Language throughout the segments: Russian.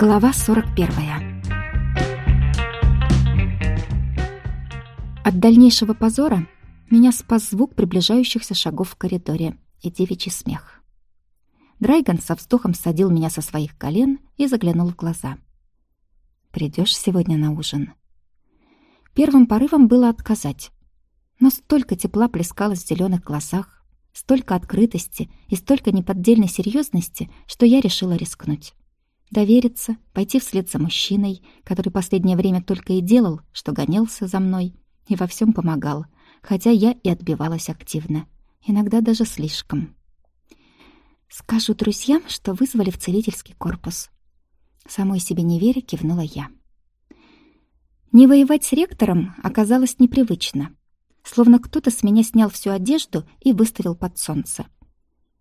Глава 41 От дальнейшего позора меня спас звук приближающихся шагов в коридоре и девичий смех. Драйган со вздохом садил меня со своих колен и заглянул в глаза. «Придёшь сегодня на ужин?» Первым порывом было отказать. Но столько тепла плескалось в зелёных глазах, столько открытости и столько неподдельной серьёзности, что я решила рискнуть. Довериться, пойти вслед за мужчиной, который последнее время только и делал, что гонялся за мной и во всем помогал, хотя я и отбивалась активно, иногда даже слишком. «Скажу друзьям, что вызвали в целительский корпус». Самой себе не веря, кивнула я. Не воевать с ректором оказалось непривычно, словно кто-то с меня снял всю одежду и выставил под солнце.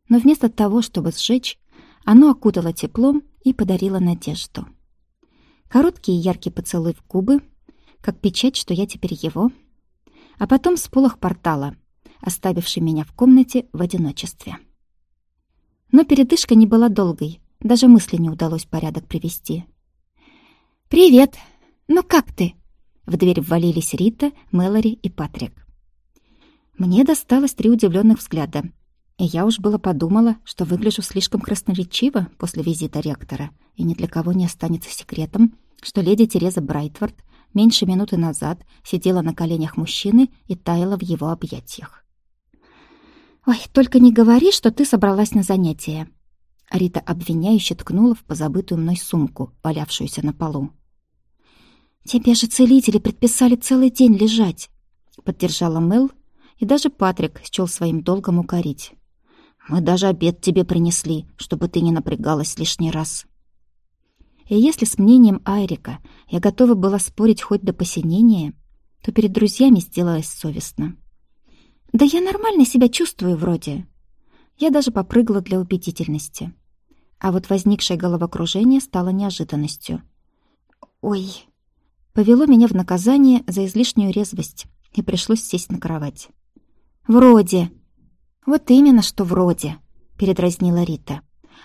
Но вместо того, чтобы сжечь, оно окутало теплом и подарило надежду. Короткий и яркий поцелуй в губы, как печать, что я теперь его, а потом сполох портала, оставивший меня в комнате в одиночестве. Но передышка не была долгой, даже мысли не удалось порядок привести. «Привет! Ну как ты?» В дверь ввалились Рита, Мэлори и Патрик. Мне досталось три удивленных взгляда, и я уж было подумала, что выгляжу слишком красноречиво после визита ректора, и ни для кого не останется секретом, что леди Тереза Брайтвард меньше минуты назад сидела на коленях мужчины и таяла в его объятиях. «Ой, только не говори, что ты собралась на занятия!» Рита обвиняюще ткнула в позабытую мной сумку, валявшуюся на полу. «Тебе же целители предписали целый день лежать!» Поддержала Мэл, и даже Патрик счёл своим долгом укорить. Мы даже обед тебе принесли, чтобы ты не напрягалась лишний раз. И если с мнением Айрика я готова была спорить хоть до посинения, то перед друзьями сделалось совестно. Да я нормально себя чувствую вроде. Я даже попрыгала для убедительности. А вот возникшее головокружение стало неожиданностью. Ой, повело меня в наказание за излишнюю резвость, и пришлось сесть на кровать. «Вроде», «Вот именно, что вроде», — передразнила Рита.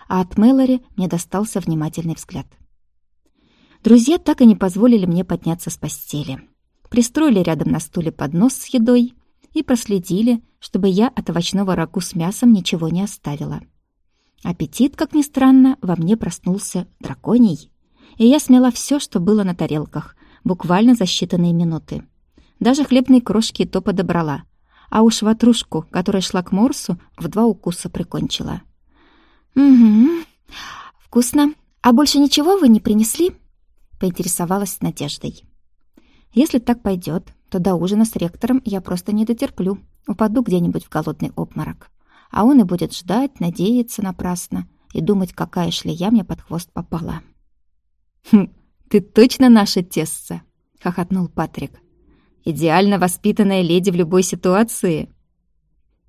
А от Мэлори мне достался внимательный взгляд. Друзья так и не позволили мне подняться с постели. Пристроили рядом на стуле поднос с едой и проследили, чтобы я от овощного рагу с мясом ничего не оставила. Аппетит, как ни странно, во мне проснулся драконий, и я смела все, что было на тарелках, буквально за считанные минуты. Даже хлебные крошки то подобрала, а уж ватрушку, которая шла к Морсу, в два укуса прикончила. «Угу, вкусно. А больше ничего вы не принесли?» — поинтересовалась Надеждой. «Если так пойдет, то до ужина с ректором я просто не дотерплю, упаду где-нибудь в голодный обморок. А он и будет ждать, надеяться напрасно и думать, какая шлея мне под хвост попала». «Хм, ты точно наша тесса?» — хохотнул Патрик. Идеально воспитанная леди в любой ситуации.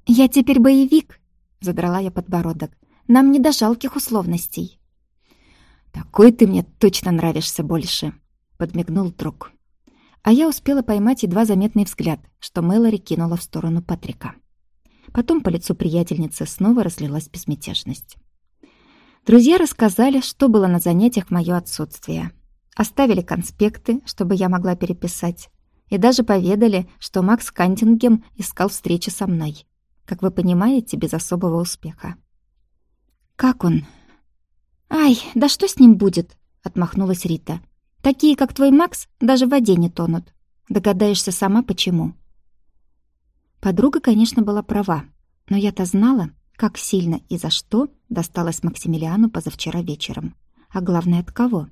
«Я теперь боевик», — задрала я подбородок. «Нам не до жалких условностей». «Такой ты мне точно нравишься больше», — подмигнул друг. А я успела поймать едва заметный взгляд, что Мэлори кинула в сторону Патрика. Потом по лицу приятельницы снова разлилась безмятежность. Друзья рассказали, что было на занятиях в моё отсутствие. Оставили конспекты, чтобы я могла переписать, и даже поведали, что Макс Кантингем искал встречи со мной. Как вы понимаете, без особого успеха. «Как он?» «Ай, да что с ним будет?» — отмахнулась Рита. «Такие, как твой Макс, даже в воде не тонут. Догадаешься сама, почему». Подруга, конечно, была права, но я-то знала, как сильно и за что досталось Максимилиану позавчера вечером. А главное, от кого.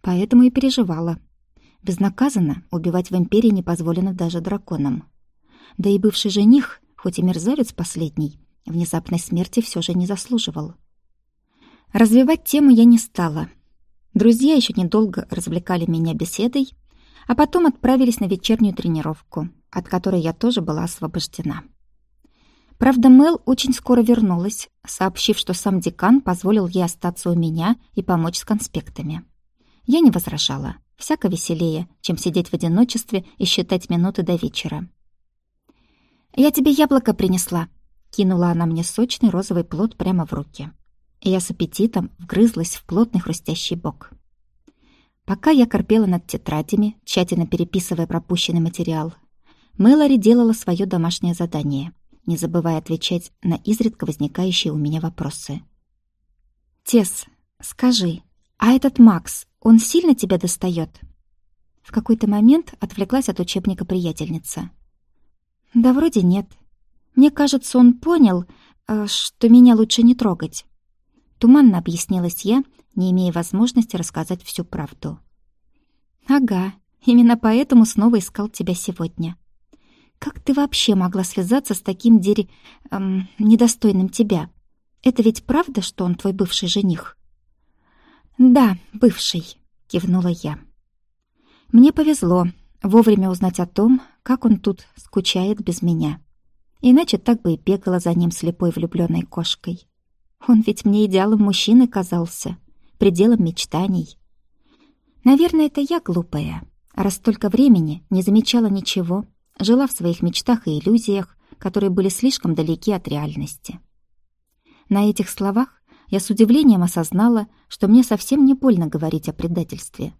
Поэтому и переживала, Безнаказанно убивать в Империи не позволено даже драконам. Да и бывший жених, хоть и мерзавец последний, внезапной смерти все же не заслуживал. Развивать тему я не стала. Друзья еще недолго развлекали меня беседой, а потом отправились на вечернюю тренировку, от которой я тоже была освобождена. Правда, Мэл очень скоро вернулась, сообщив, что сам декан позволил ей остаться у меня и помочь с конспектами. Я не возражала. Всяко веселее, чем сидеть в одиночестве и считать минуты до вечера. «Я тебе яблоко принесла», — кинула она мне сочный розовый плод прямо в руки. Я с аппетитом вгрызлась в плотный хрустящий бок. Пока я корпела над тетрадями, тщательно переписывая пропущенный материал, Мэлори делала свое домашнее задание, не забывая отвечать на изредка возникающие у меня вопросы. «Тесс, скажи, а этот Макс, он сильно тебя достает? В какой-то момент отвлеклась от учебника приятельница. «Да вроде нет. Мне кажется, он понял, э, что меня лучше не трогать». Туманно объяснилась я, не имея возможности рассказать всю правду. «Ага, именно поэтому снова искал тебя сегодня. Как ты вообще могла связаться с таким дери... Эм, недостойным тебя? Это ведь правда, что он твой бывший жених?» «Да, бывший», — кивнула я. Мне повезло вовремя узнать о том, как он тут скучает без меня. Иначе так бы и бегала за ним слепой влюбленной кошкой. Он ведь мне идеалом мужчины казался, пределом мечтаний. Наверное, это я глупая, раз столько времени не замечала ничего, жила в своих мечтах и иллюзиях, которые были слишком далеки от реальности. На этих словах я с удивлением осознала, что мне совсем не больно говорить о предательстве.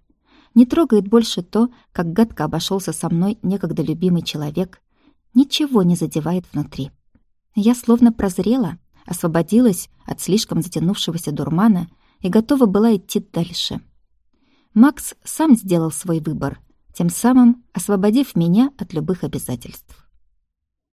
Не трогает больше то, как гадко обошелся со мной некогда любимый человек. Ничего не задевает внутри. Я словно прозрела, освободилась от слишком затянувшегося дурмана и готова была идти дальше. Макс сам сделал свой выбор, тем самым освободив меня от любых обязательств.